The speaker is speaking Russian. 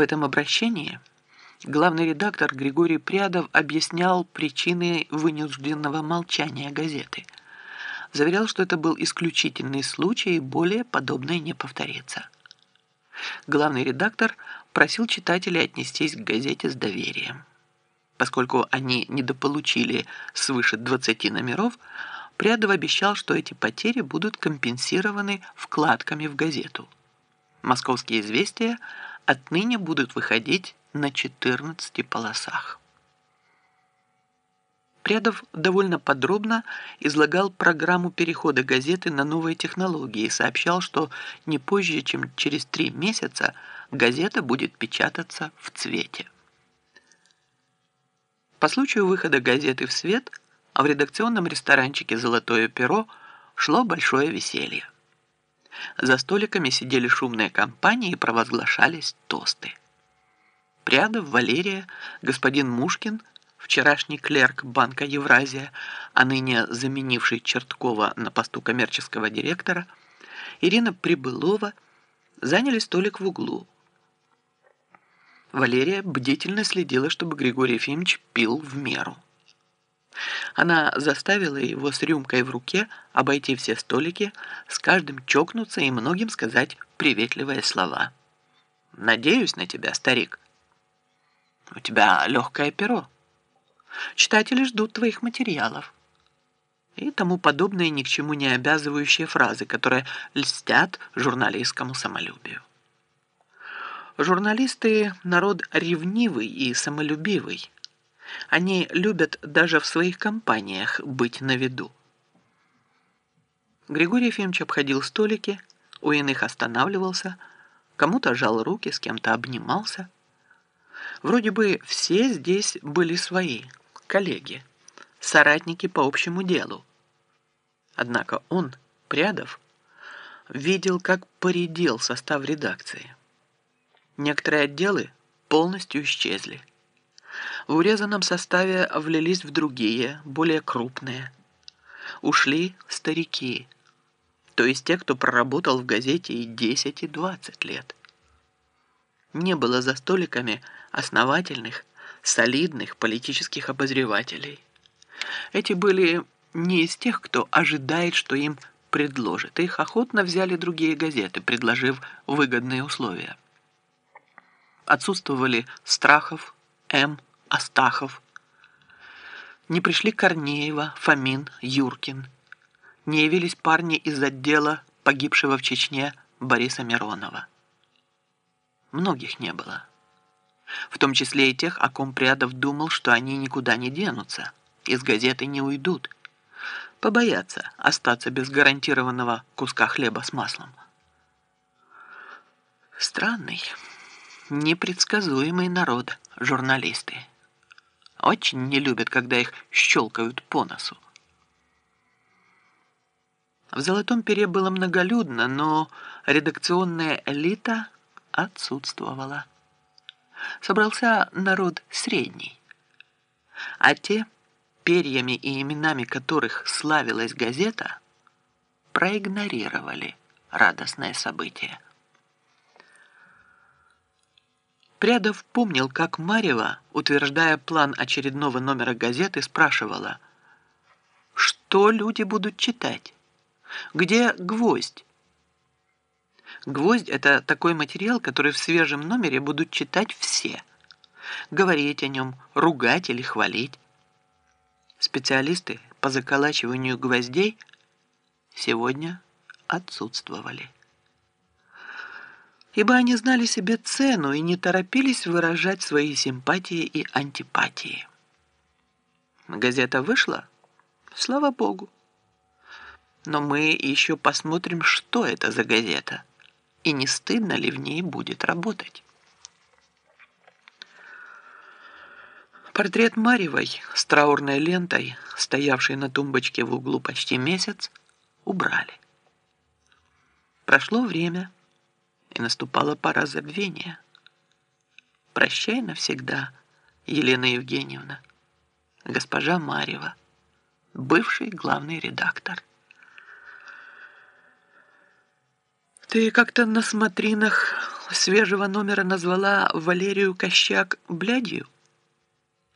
В этом обращении главный редактор Григорий Прядов объяснял причины вынужденного молчания газеты. Заверял, что это был исключительный случай и более подобное не повторится. Главный редактор просил читателей отнестись к газете с доверием. Поскольку они недополучили свыше 20 номеров, Прядов обещал, что эти потери будут компенсированы вкладками в газету. Московские известия отныне будут выходить на 14 полосах. Прядов довольно подробно излагал программу перехода газеты на новые технологии и сообщал, что не позже, чем через три месяца газета будет печататься в цвете. По случаю выхода газеты в свет – а в редакционном ресторанчике «Золотое перо» шло большое веселье. За столиками сидели шумные компании и провозглашались тосты. Прядов, Валерия, господин Мушкин, вчерашний клерк Банка Евразия, а ныне заменивший Черткова на посту коммерческого директора, Ирина Прибылова заняли столик в углу. Валерия бдительно следила, чтобы Григорий Ефимович пил в меру. Она заставила его с рюмкой в руке обойти все столики, с каждым чокнуться и многим сказать приветливые слова. «Надеюсь на тебя, старик. У тебя легкое перо. Читатели ждут твоих материалов». И тому подобные ни к чему не обязывающие фразы, которые льстят журналистскому самолюбию. Журналисты – народ ревнивый и самолюбивый, они любят даже в своих компаниях быть на виду. Григорий Ефимович обходил столики, у иных останавливался, кому-то жал руки, с кем-то обнимался. Вроде бы все здесь были свои, коллеги, соратники по общему делу. Однако он, Прядов, видел, как поредел состав редакции. Некоторые отделы полностью исчезли. В урезанном составе влились в другие, более крупные. Ушли старики, то есть те, кто проработал в газете и 10, и 20 лет. Не было за столиками основательных, солидных политических обозревателей. Эти были не из тех, кто ожидает, что им предложат. Их охотно взяли другие газеты, предложив выгодные условия. Отсутствовали Страхов, М., Астахов. Не пришли Корнеева, Фомин, Юркин. Не явились парни из отдела погибшего в Чечне Бориса Миронова. Многих не было. В том числе и тех, о ком Прядов думал, что они никуда не денутся, из газеты не уйдут. Побоятся остаться без гарантированного куска хлеба с маслом. Странный, непредсказуемый народ журналисты. Очень не любят, когда их щелкают по носу. В «Золотом пере» было многолюдно, но редакционная элита отсутствовала. Собрался народ средний. А те, перьями и именами которых славилась газета, проигнорировали радостное событие. Прядов помнил, как Марева, утверждая план очередного номера газеты, спрашивала, что люди будут читать? Где гвоздь? Гвоздь – это такой материал, который в свежем номере будут читать все. Говорить о нем, ругать или хвалить. Специалисты по заколачиванию гвоздей сегодня отсутствовали ибо они знали себе цену и не торопились выражать свои симпатии и антипатии. Газета вышла? Слава Богу. Но мы еще посмотрим, что это за газета, и не стыдно ли в ней будет работать. Портрет Марьевой с траурной лентой, стоявшей на тумбочке в углу почти месяц, убрали. Прошло время, и наступала пора забвения. Прощай навсегда, Елена Евгеньевна, госпожа Марьева, бывший главный редактор. Ты как-то на смотринах свежего номера назвала Валерию Кощак блядью?